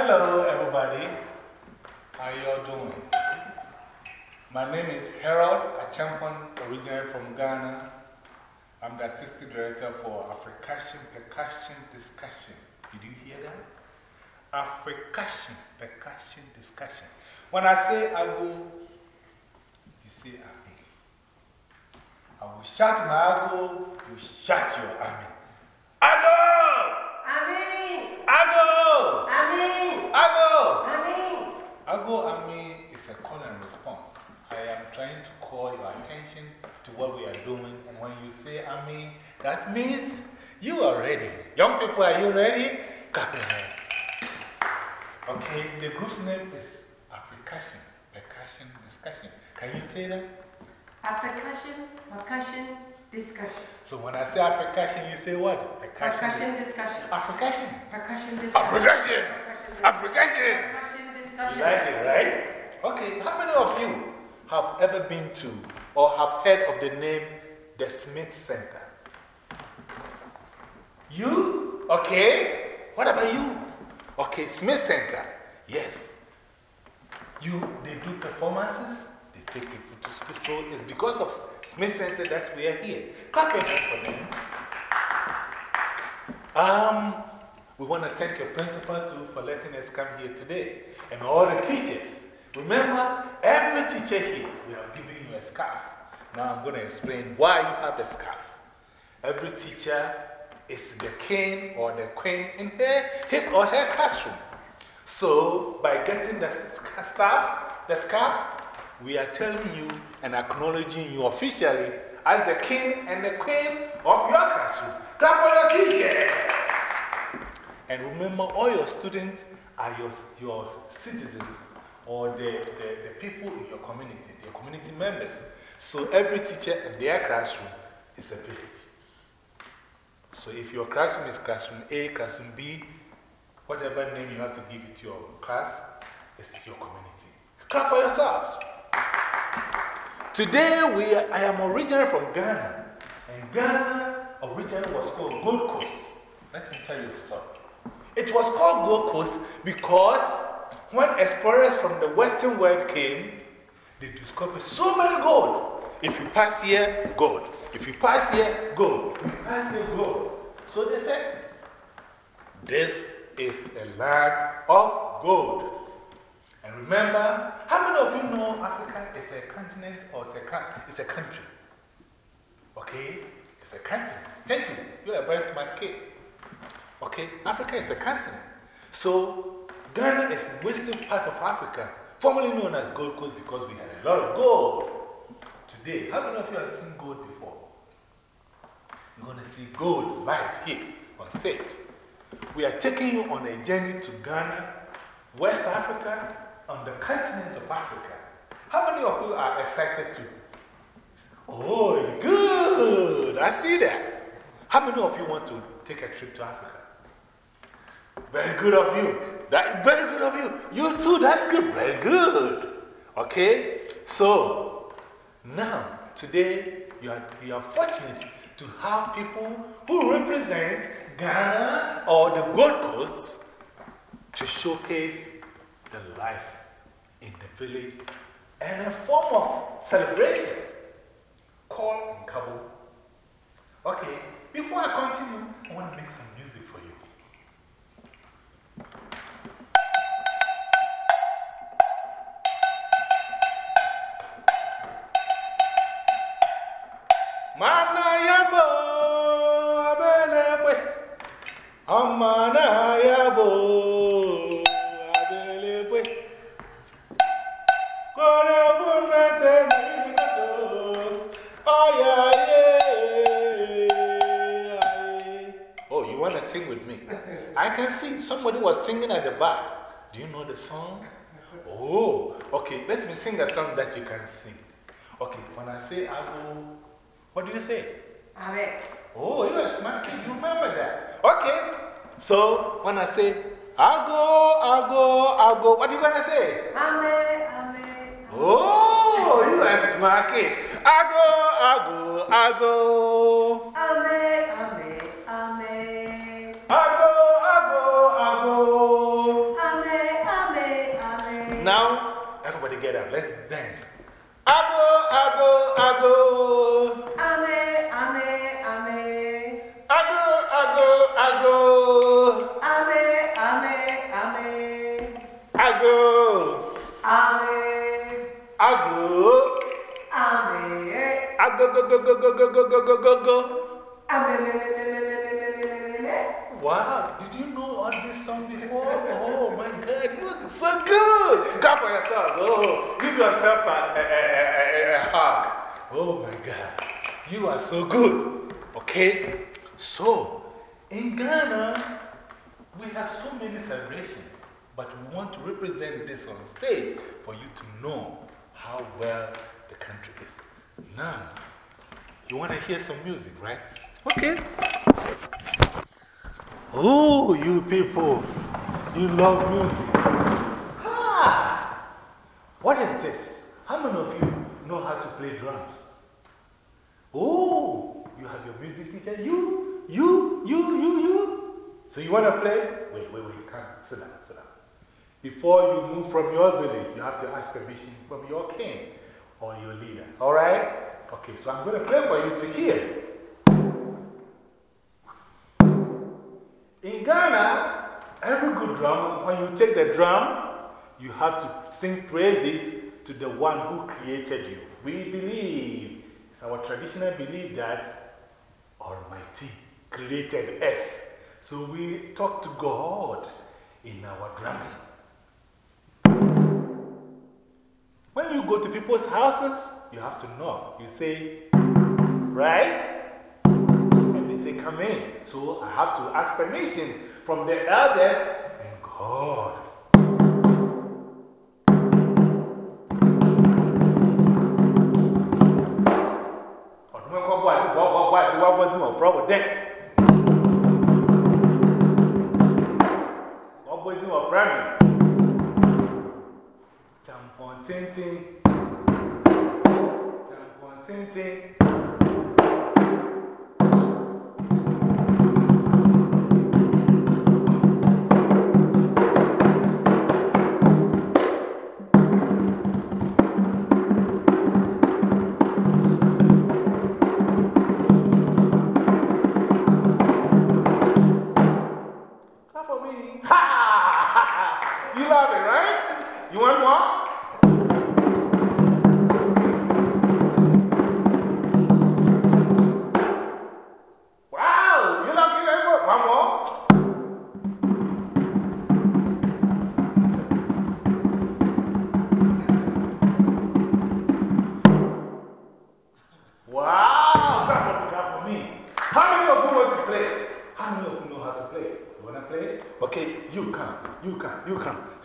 Hello, everybody. How you all doing? My name is Harold Achampon, originally from Ghana. I'm the artistic director for Africussion Percussion Discussion. Did you hear that? Africussion Percussion Discussion. When I say I go, you say Amen. I will shout my ago, you shout your Amen. Ago! Amen. Ago! Amen. Ago! Amen. Ago Amen is a call and response. I am trying to call your attention to what we are doing, and when you say Amen, that means you are ready. Young people, are you ready? Clap your hands. Okay, the group's name is Africussion, Percussion Discussion. Can you say that? Africussion, percussion, discussion. So when I say Africussion, you say what? Percussion discussion. Africussion. Percussion discussion. Africussion. Percussion Africussion. You like it, right? Okay, how many of you have ever been to or have heard of the name the Smith Center? You? Okay. What about you? Okay, Smith Center. Yes. You, they do performances, they take people to school. So it's because of Smith Center that we are here. Clap your hands for them. Um, we want to thank your principal too for letting us come here today. And all the teachers. Remember, every teacher here, we have given you a scarf. Now I'm going to explain why you have the scarf. Every teacher is the king or the queen in her, his or her classroom. So, by getting the scarf, the scarf, we are telling you and acknowledging you officially as the king and the queen of your classroom. Clap for your teachers. And remember, all your students are your, your citizens or the, the, the people in your community, your community members. So every teacher in their classroom is a village. So if your classroom is classroom A, classroom B, whatever name you have to give it to your class, it's your community. Clap for yourselves. Today, we are, I am originally from Ghana. And Ghana originally was called Gold Coast. Let me tell you a story. It was called Gold Coast because when explorers from the Western world came, they discovered so many gold. If you pass here, gold. If you pass here, gold. If you pass here, gold. So they said, This is a land of gold. And remember, how many of you know Africa is a continent or it's a country? Okay? It's a continent. Thank you. You're a very smart kid. Okay? Africa is a continent. So, Ghana is the western part of Africa, formerly known as Gold Coast because we had a lot of gold. Today, how many of you have seen gold before? You're going to see gold live here on stage. We are taking you on a journey to Ghana, West Africa, on the continent of Africa. How many of you are excited to? Oh, good. I see that. How many of you want to take a trip to Africa? Very good of you. That, very good of you. You too, that's good. Very good. Okay? So, now, today, you are, you are fortunate to have people who represent Ghana or the Gold Coast to showcase the life in the village and a form of celebration called Nkabo. Okay, before I continue, I want to make Amana yabo Kore bunete nikato Aya ye Oh, you want to sing with me? I can sing. Somebody was singing at the back. Do you know the song? Oh, okay. Let me sing a song that you can sing. Okay, when I say I go, what do you say? Amen. Oh, you're smart. You remember that. Okay. So when I say, I go, I go, I go, what are you going to say? Amen, amen. Oh, you are smart. I go, I go, I go. Amen, amen, amen. I go, I go, I go. Amen, amen, amen. Now, everybody get up. Let's dance. I go, I go, I go. Go, go, go, go, go, go, go, go, go, go. Me. Wow, did you know all this song before? Oh my God, you look so good. Clap for yourselves. Oh, give yourself a, a, a, a, a hug. Oh my God, you are so good. Okay, so in Ghana, we have so many celebrations, but we want to represent this on stage for you to know how well the country is. Now, you want to hear some music, right? Okay. Oh, you people, you love music. Ah, what is this? How many of you know how to play drums? Oh, you have your music teacher. You, you, you, you, you. So you want to play? Wait, wait, wait. Come, sit down, sit down. Before you move from your village, you have to ask permission from your king or your leader. All right? Okay, so I'm going to play for you to hear. In Ghana, every good drum, when you take the drum, you have to sing praises to the one who created you. We believe, it's our traditional belief that Almighty created us. So we talk to God in our drumming. When you go to people's houses, you have to knock. You say, right? And they say, come in. So I have to ask permission from the elders and God.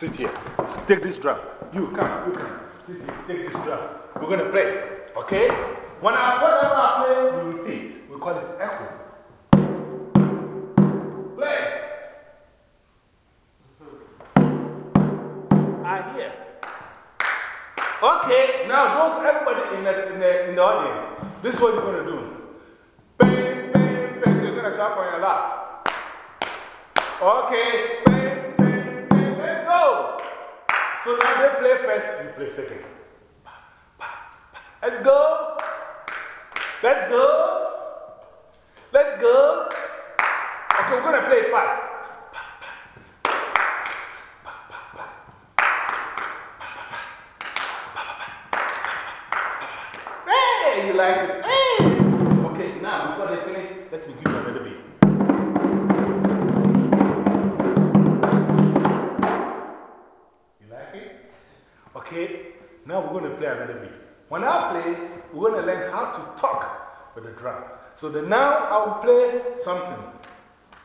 Sit here. Take this drum. You come, you come. Sit here. Take this drum. We're going to play. Okay? When I, whenever I play, we repeat. We call it echo. Play. I hear. Okay, now those everybody in the, in the, in the audience, this is what you're going to do. Bang, bang, bang. You're going to clap on your lap. Okay, So now they play first, you play second. Let's go. Let's go. Let's go. Okay, we're going to play fast. Hey, you like it? Now we're going to play another beat. When I play, we're going to learn how to talk with the drum. So the, now I'll play something.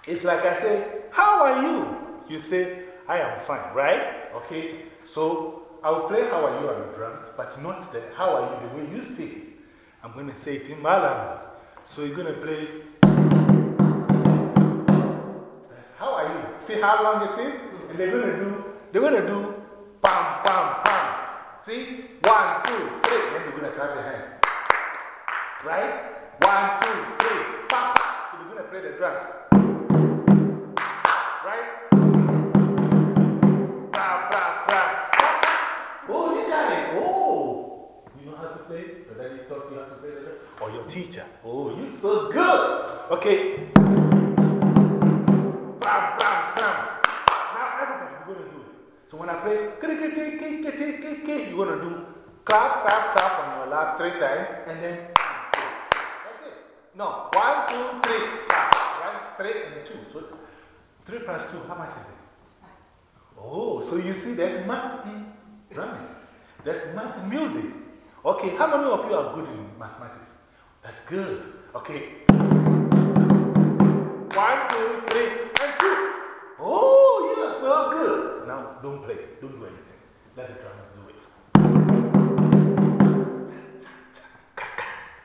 It's like I say, How are you? You say, I am fine, right? Okay, so I'll play How are you on the drums, but not the How are you the way you speak. I'm going to say it in my language. So you're going to play. How are you? See how long it is? And they're going to do, they're going to do pam, pam, pam. See? One, two, three. Then you're going to clap your hands. Right? One, two, three. Pam. So you're going to play the drums. Right? Bra, bra, bra. Oh, you got it. Oh. You know how to play? But then you taught you how to play the drum. Or oh, your teacher. Oh, you're so good. Okay. Bam, bam, bam. Now, everybody, you're going to do it. So when I play, you're going to do clap, clap, clap on your lap three times and then. That's it. No, one, two, three, clap. One, three, and two. So three plus two, how much is it? Oh, so you see, there's math in drumming. There's math music. Okay, how many of you are good in mathematics? That's good. Okay. One, two, three, and two. Oh, you're so good. Now, don't play. Don't do anything. Let the drummers do it.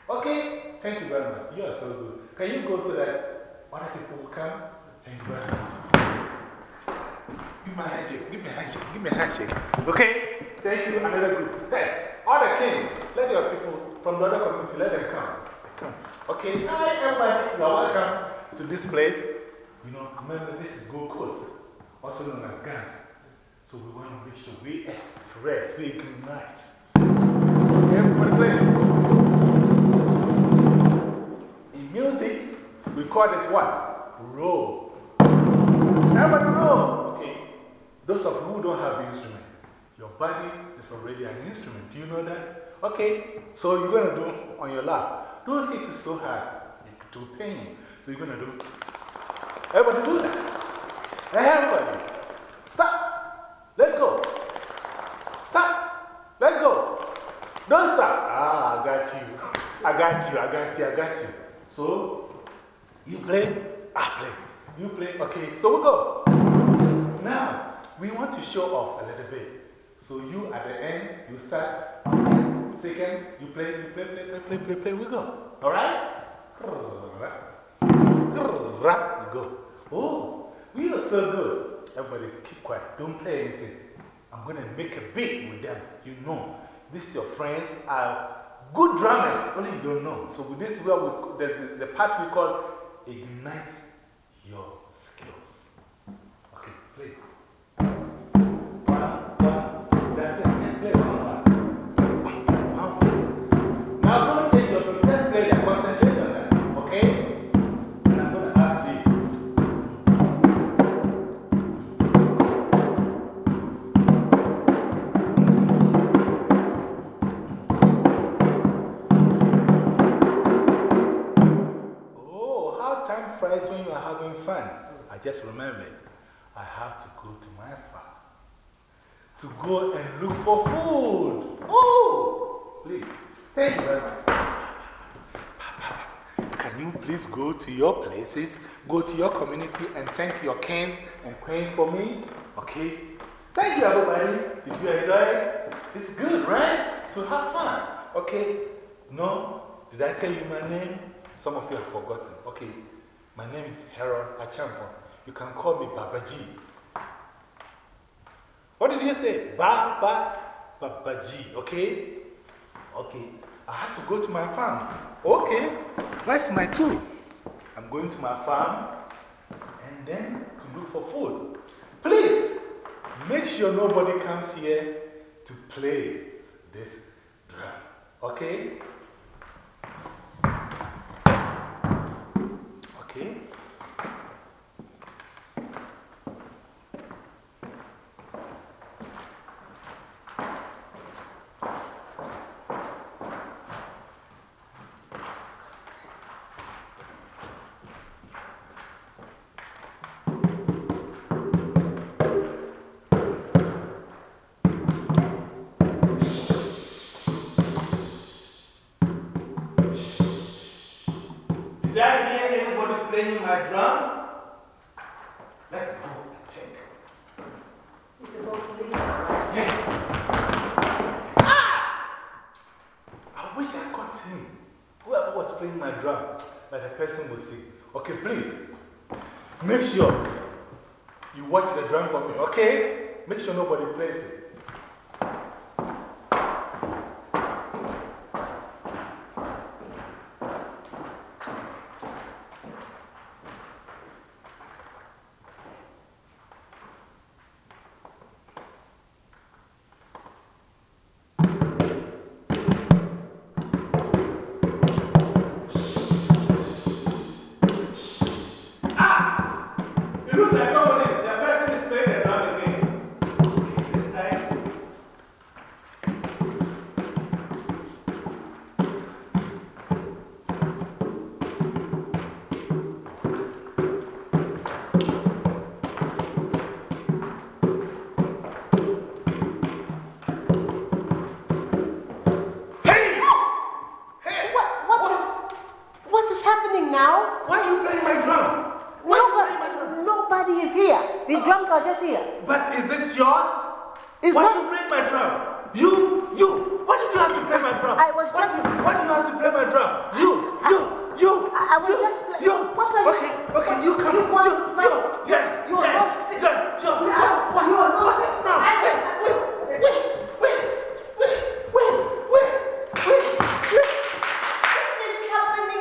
Okay, thank you very much. You are so good. Can you go so that other people will come? Thank you very much. Give me a handshake. Give me a handshake. Give me a handshake. Okay? Thank you. Another group. Hey, the kings, let your people from the other community, let them come. Come. Okay? Hi, everybody. You are welcome to this place. You know, remember, this is Gold Coast, also known as Ghana. So we want to make sure we express, we ignite. Okay, everybody play. In music, we call it what? Roll. Everybody roll. Okay. Those of you who don't have instrument, your body is already an instrument. Do you know that? Okay. So you're going to do on your lap. Don't hit it so hard. It will pain. So you're going to do. Everybody do that. Everybody. Stop. Let's go. Stop. Let's go. Don't stop. Ah, I got you. I got you. I got you. I got you. So you play, I play. You play. Okay. So we go. Now, we want to show off a little bit. So you at the end, you start. Second, you play, you play, play, play, play, play, play. We go. All right? You go. Oh, we are so good. Everybody keep quiet. Don't play anything. I'm going to make a beat with them. You know, these your friends are good drummers. Only you don't know. So this, where we, the, the, the part we call ignite your just remembered I have to go to my farm to go and look for food. Oh, please. Thank you very much. Can you please go to your places, go to your community, and thank your kings and queens for me? Okay? Thank you, everybody. Did you enjoy it? It's good, right? To have fun. Okay? No? Did I tell you my name? Some of you have forgotten. Okay. My name is Harold Achampo. You can call me Baba G. What did you say? Baba, Baba G. Okay? Okay. I have to go to my farm. Okay. Where's my tool? I'm going to my farm and then to look for food. Please, make sure nobody comes here to play this drum. Okay? Okay? Make sure you watch the drum for me, okay? Make sure nobody plays it.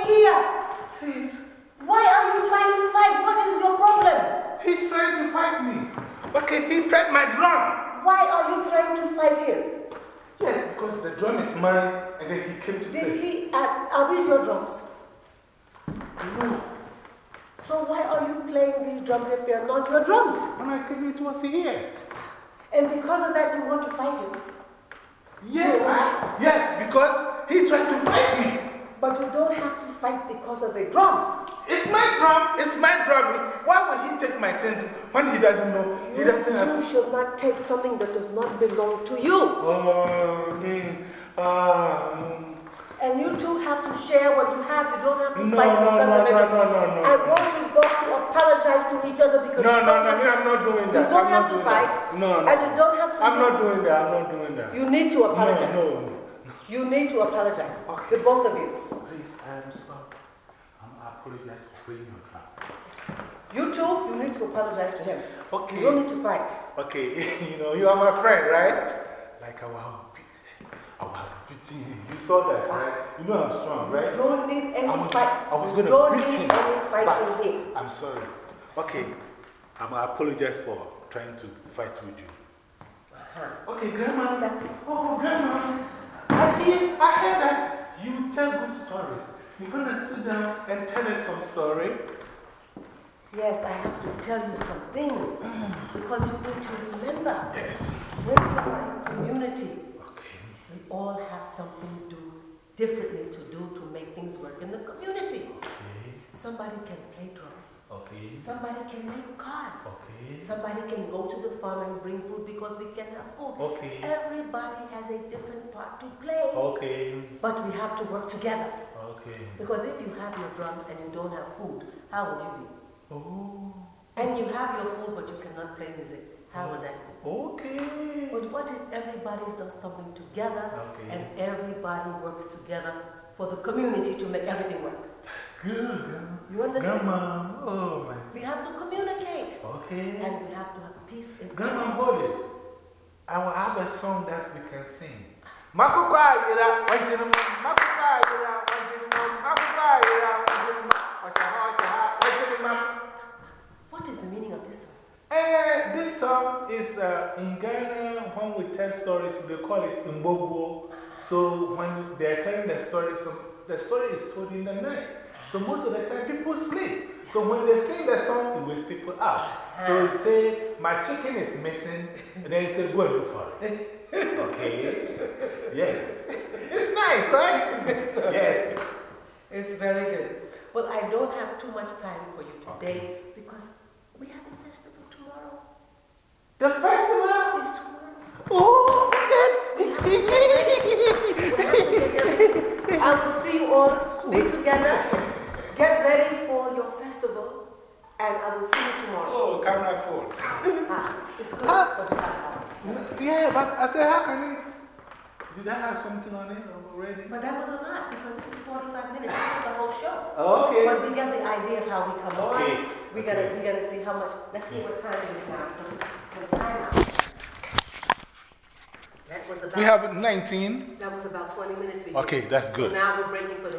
Here? Please. Why are you trying to fight? What is your problem? He's trying to fight me. Okay, he played my drum. Why are you trying to fight him? Yes, because the drum is mine and then he came to Did play. he, uh, are these your drums? No. So why are you playing these drums if they are not your drums? When I came, it was here. And because of that, you want to fight him? Yes, I, yes, because he tried to fight me. But you don't have to fight because of a drum. It's my drum, it's my drum. Why would he take my tent when he doesn't know? He doesn't you have. should not take something that does not belong to you. Oh, me. Ah. And you two have to share what you have. You don't have to No, fight no, because no, of it. no, no, no, no. I want you both to apologize to each other because No, you no, don't no, have me, I'm not doing You that. don't I'm have to fight. that. No, no. And you don't have to. I'm not doing that. I'm not doing that. You need to apologize. No, no. You need to apologize. Okay. The both of you. Please, I'm sorry. I'm, I apologize for playing your. You two, you need to apologize to him. Okay. You don't need to fight. Okay, you know, you are my friend, right? Like our, our beauty. You saw that, right? You know I'm strong, right? You don't need any I was, fight. I was going to don't beat need him. any fighting but here. I'm sorry. Okay, I'm, I apologize for trying to fight with you. Uh-huh. Okay, Grandma. That's- it. Oh, Grandma. I hear, I heard that you tell good stories. You're going to sit down and tell us some story. Yes, I have to tell you some things because you need to remember Yes. when you are in community, Okay. we all have something to do differently to do to make things work in the community. Okay. Somebody can play drum, Okay. somebody can make cars, Okay. Somebody can go to the farm and bring food because we can have food. Okay. Everybody has a different part to play, Okay. but we have to work together. Okay. Because if you have your drum and you don't have food, how would you be? Oh. And you have your food but you cannot play music, how would that be? Okay. But what if everybody does something together Okay. and everybody works together for the community to make everything work? Good, Grandma. You understand? Grandma. Oh, my. We have to communicate Okay. and we have to have peace in Grandma, hold it. I will have a song that we can sing. Makuka yira, wajinum, makuka yira, wajinum, makuka yira, wajinum, washaha, washaha, wajinum. What is the meaning of this song? Eh, this song is uh, in Ghana, when we tell stories, they call it Mbogo. So when they're telling the story, so the story is told in the night. So most of the time people sleep. So when they sing the song, it wakes people up. So uh-huh. you say, My chicken is missing, and then you say, Go and look for it. Okay? Yes. It's nice, right? Yes. It's very good. Well, I don't have too much time for you today because we have a festival tomorrow. The festival? It's tomorrow. Oh, I will see you all together. Get ready for your festival, and I will see you tomorrow. oh, camera phone. Ah, it's good for the camera. Yeah, but I said, how can you? Did I have something on it already? But that was a lot because this is 45 minutes. This is the whole show. Okay. But we get the idea of how we come Okay. on. We gotta, Okay. we gotta see how much. Let's see what time it is now. The time out. That was about, We have 19. that was about 20 minutes. Okay, did. that's So good. now we're breaking for the